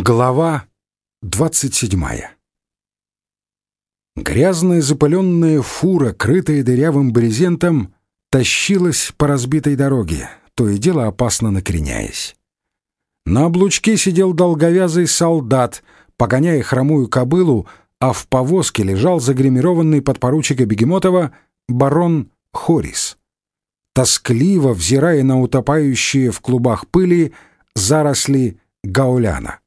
Глава двадцать седьмая Грязная запыленная фура, крытая дырявым брезентом, тащилась по разбитой дороге, то и дело опасно накреняясь. На облучке сидел долговязый солдат, погоняя хромую кобылу, а в повозке лежал загримированный подпоручика Бегемотова барон Хорис. Тоскливо взирая на утопающие в клубах пыли заросли гауляна.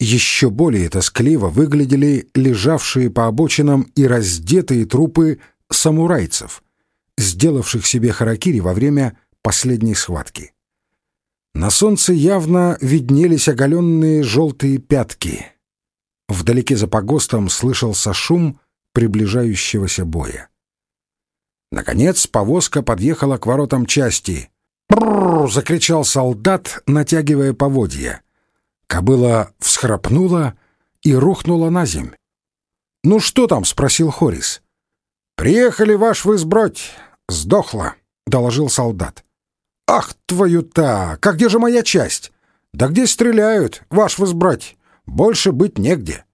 Еще более тоскливо выглядели лежавшие по обочинам и раздетые трупы самурайцев, сделавших себе харакири во время последней схватки. На солнце явно виднелись оголенные желтые пятки. Вдалеке за погостом слышался шум приближающегося боя. Наконец повозка подъехала к воротам части. «Брррр!» — закричал солдат, натягивая поводья. Кобыла всхрапнула и рухнула на земь. «Ну что там?» — спросил Хорис. «Приехали, ваш сбродь! Сдохла!» — доложил солдат. «Ах, твою-то! Как где же моя часть? Да где стреляют, ваш возбрать? Больше быть негде!»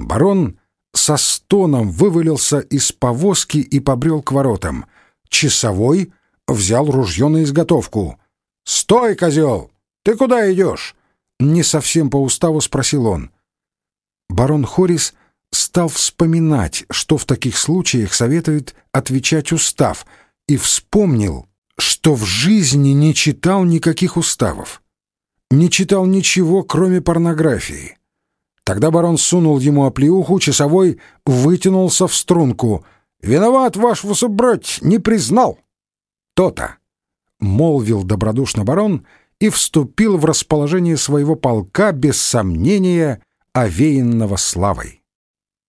Барон со стоном вывалился из повозки и побрел к воротам. Часовой взял ружье на изготовку. «Стой, козел! Ты куда идешь? Не совсем по уставу спросил он. Барон Хорис стал вспоминать, что в таких случаях советует отвечать устав, и вспомнил, что в жизни не читал никаких уставов. Не читал ничего, кроме порнографии. Тогда барон сунул ему оплеуху, часовой вытянулся в струнку. «Виноват ваш высобрать, не признал!» «То-то!» — молвил добродушно барон и вступил в расположение своего полка без сомнения, овеянного славой.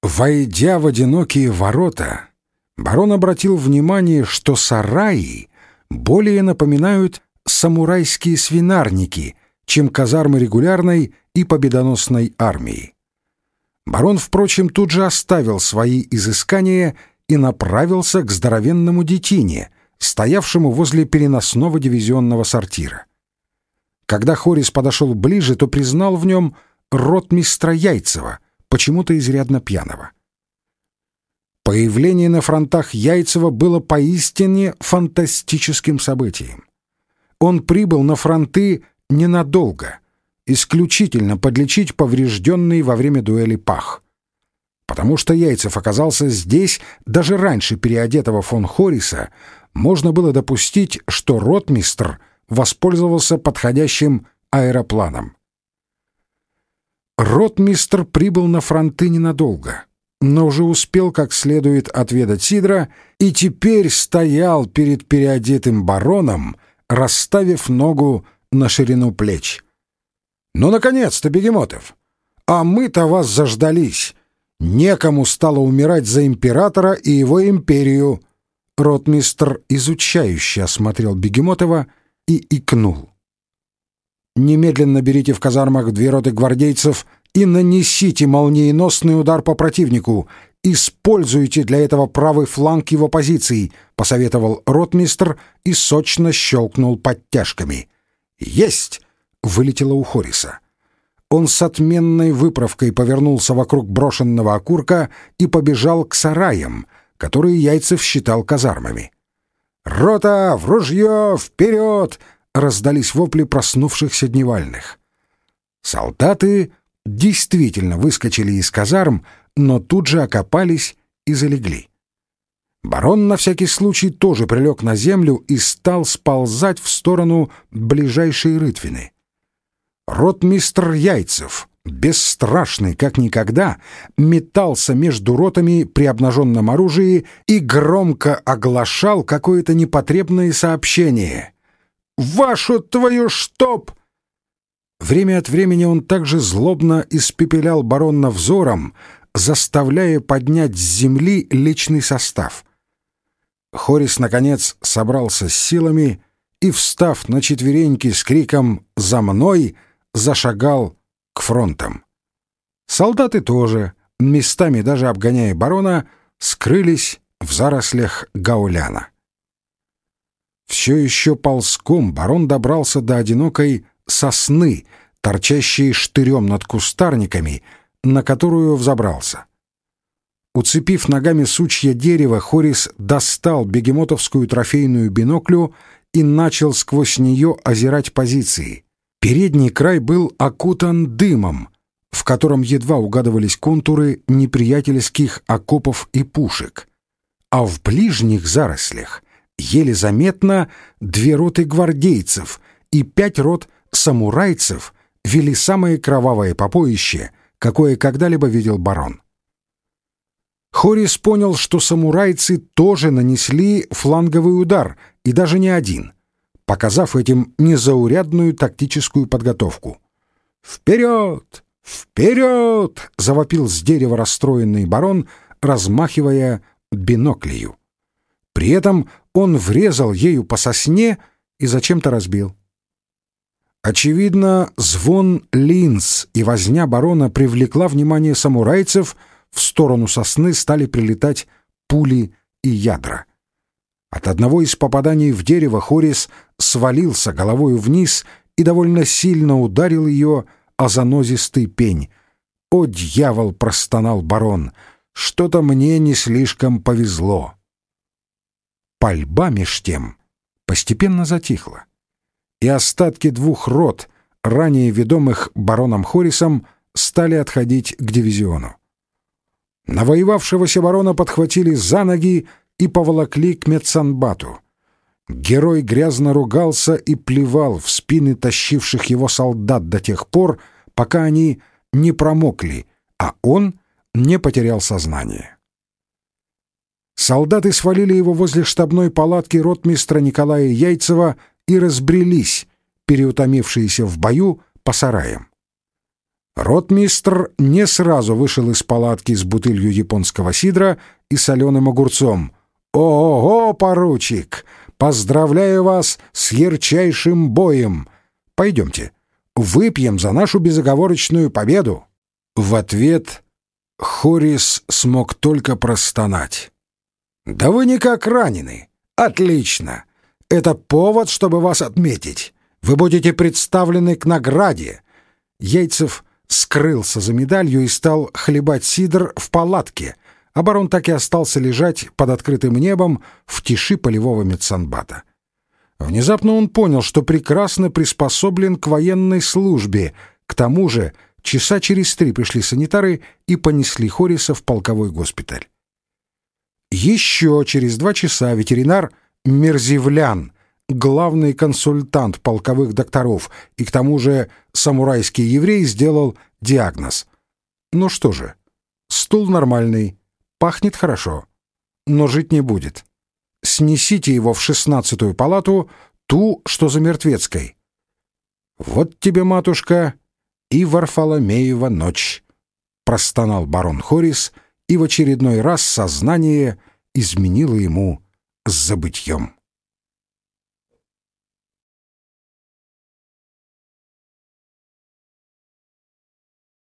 Войдя в одинокие ворота, барон обратил внимание, что сараи более напоминают самурайские свинарники, чем казармы регулярной и победоносной армии. Барон, впрочем, тут же оставил свои изыскания и направился к здоровенному детине, стоявшему возле переносного дивизионного сортира. Когда Хорис подошел ближе, то признал в нем ротмистра Яйцева, почему-то изрядно пьяного. Появление на фронтах Яйцева было поистине фантастическим событием. Он прибыл на фронты ненадолго, исключительно подлечить поврежденный во время дуэли пах. Потому что Яйцев оказался здесь даже раньше переодетого фон Хориса, можно было допустить, что ротмистр — воспользовался подходящим аэропланом. Ротмистр прибыл на фронты ненадолго, но уже успел как следует отведать сидра и теперь стоял перед переодетым бароном, расставив ногу на ширину плеч. «Ну, наконец-то, Бегемотов! А мы-то вас заждались! Некому стало умирать за императора и его империю!» Ротмистр изучающе осмотрел Бегемотова — и икнул. «Немедленно берите в казармах две роты гвардейцев и нанесите молниеносный удар по противнику. Используйте для этого правый фланг его позиций», — посоветовал ротмистр и сочно щелкнул подтяжками. «Есть!» — вылетело у Хориса. Он с отменной выправкой повернулся вокруг брошенного окурка и побежал к сараям, которые Яйцев считал казармами. «Рота! В ружье! Вперед!» — раздались вопли проснувшихся дневальных. Солдаты действительно выскочили из казарм, но тут же окопались и залегли. Барон на всякий случай тоже прилег на землю и стал сползать в сторону ближайшей рытвины. Ротмистр Яйцев бесстрашный как никогда, метался между ротами при обнаженном оружии и громко оглашал какое-то непотребное сообщение. «Вашу твою штоп!» Время от времени он также злобно испепелял барона взором, заставляя поднять с земли личный состав. Хорис, наконец, собрался с силами и, встав на четвереньки с криком «За мной!», зашагал к фронтам. Солдаты тоже, местами даже обгоняя барона, скрылись в зарослях гауляна. Все еще ползком барон добрался до одинокой сосны, торчащие штырем над кустарниками, на которую взобрался. Уцепив ногами сучья дерева, Хорис достал бегемотовскую трофейную биноклю и начал сквозь нее озирать позиции. Передний край был окутан дымом, в котором едва угадывались контуры неприятельских окопов и пушек. А в ближних зарослях еле заметно две роты гвардейцев и пять рот самурайцев вели самое кровавое попоище, какое когда-либо видел барон. Хорис понял, что самурайцы тоже нанесли фланговый удар, и даже не один, показав этим незаурядную тактическую подготовку. «Вперед! Вперед!» — завопил с дерева расстроенный барон, размахивая биноклею. При этом он врезал ею по сосне и зачем-то разбил. Очевидно, звон линз и возня барона привлекла внимание самурайцев — в сторону сосны стали прилетать пули и ядра. От одного из попаданий в дерево Хорис свалился головою вниз и довольно сильно ударил ее о занозистый пень. «О, дьявол!» — простонал барон. «Что-то мне не слишком повезло». Пальба меж тем постепенно затихла, и остатки двух рот, ранее ведомых бароном Хорисом, стали отходить к дивизиону. Навоевавшегося барона подхватили за ноги и поволокли к Мецанбату. Герой грязно ругался и плевал в спины тащивших его солдат до тех пор, пока они не промокли, а он не потерял сознание. Солдаты свалили его возле штабной палатки ротмистра Николая Яйцева и разбрелись, переутомившиеся в бою, по сараям. Ротмистр не сразу вышел из палатки с бутылью японского сидра и соленым огурцом. «Ого, поручик! Поздравляю вас с ярчайшим боем! Пойдемте, выпьем за нашу безоговорочную победу!» В ответ Хорис смог только простонать. «Да вы никак ранены! Отлично! Это повод, чтобы вас отметить! Вы будете представлены к награде!» Яйцев скрылся за медалью и стал хлебать сидр в палатке, барон так и остался лежать под открытым небом в тиши полевого медсанбата. Внезапно он понял, что прекрасно приспособлен к военной службе. К тому же часа через три пришли санитары и понесли Хориса в полковой госпиталь. Еще через два часа ветеринар Мерзивлян главный консультант полковых докторов и к тому же самурайский еврей сделал диагноз. Ну что же, стул нормальный, пахнет хорошо, но жить не будет. Снесите его в шестнадцатую палату, ту, что за мертвецкой. Вот тебе, матушка, и Варфоломеева ночь, простонал барон Хорис, и в очередной раз сознание изменило ему с забытьем.